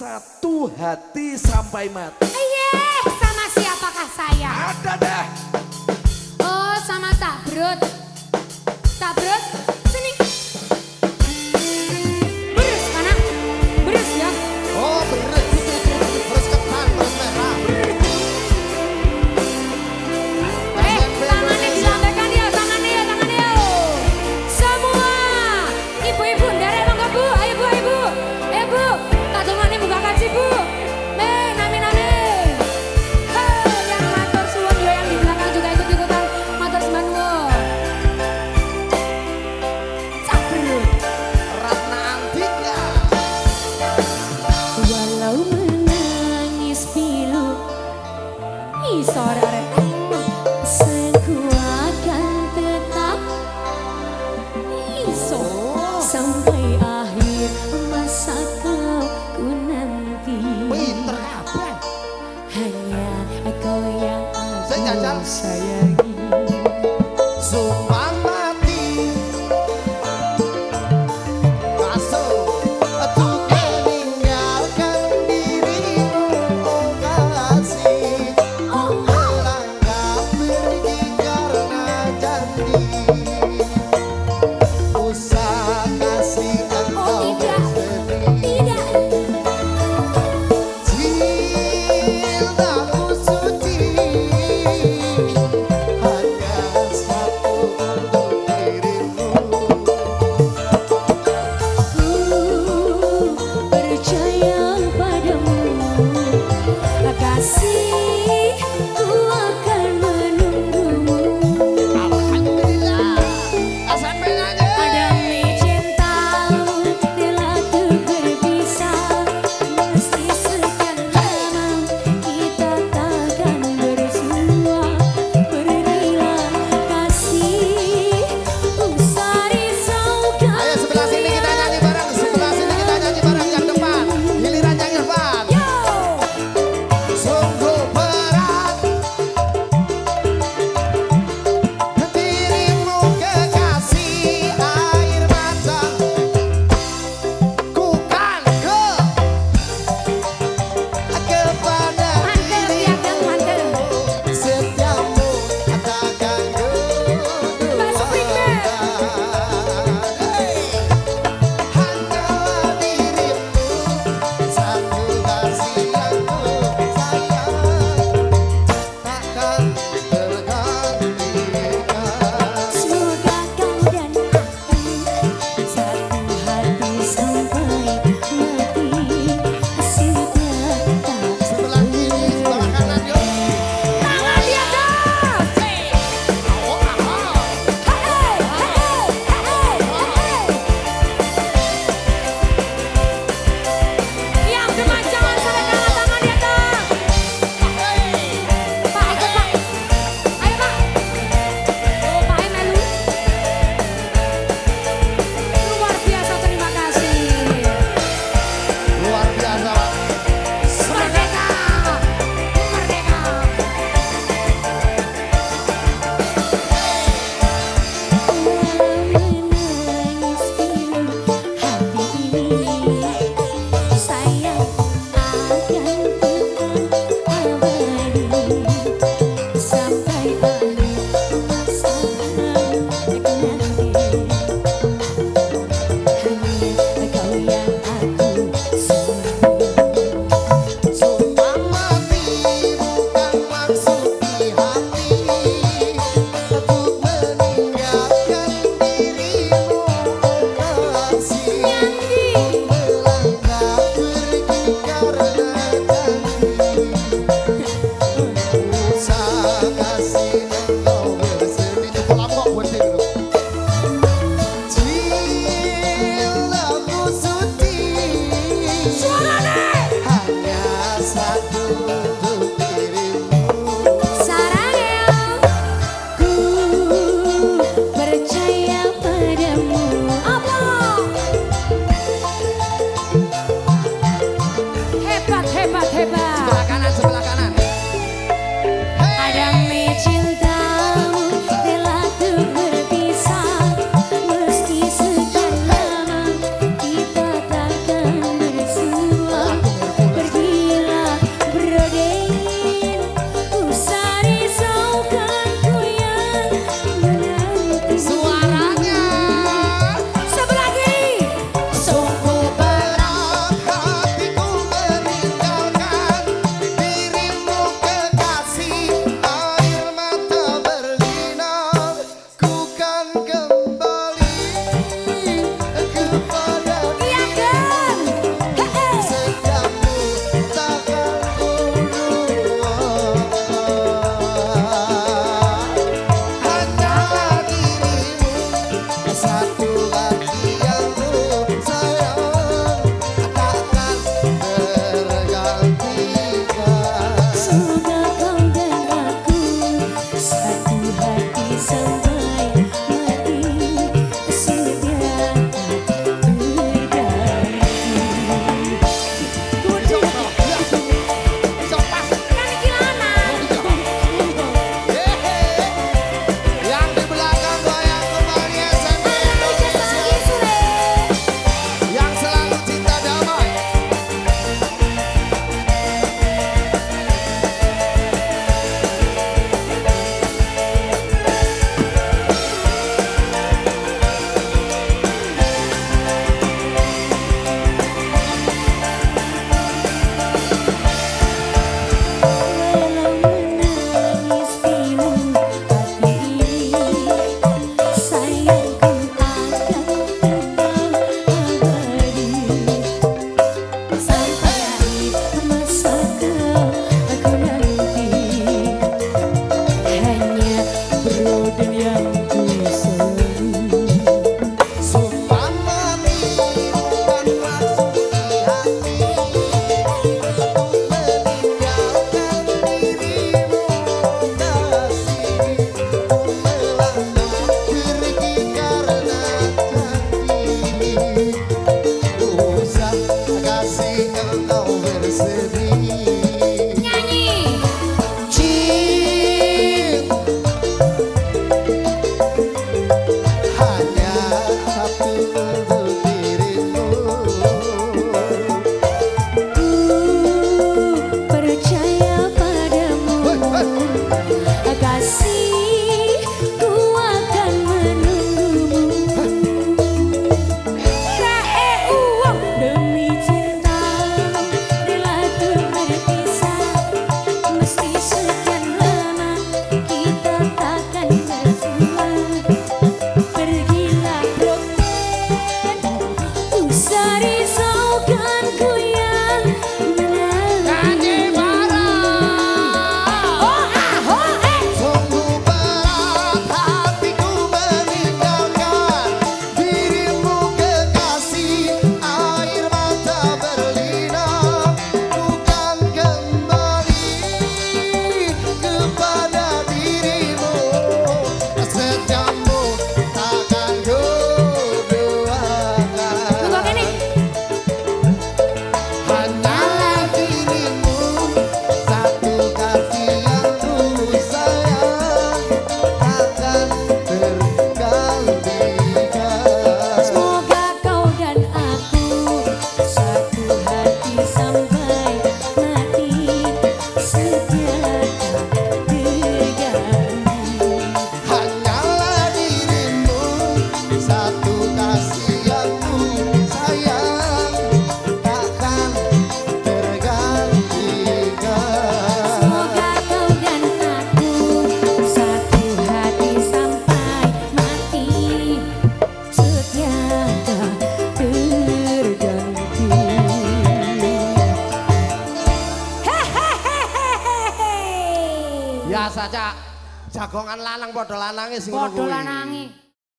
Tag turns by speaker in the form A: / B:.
A: Satu hati sampai mati.
B: Iya, sama siapakah saya?
A: Ada deh.
B: Oh, sama Tabrut. Tabrut?
C: María. pagongan lanang padha lanange sing
B: ngono
C: kuwi.
B: Padha lanange.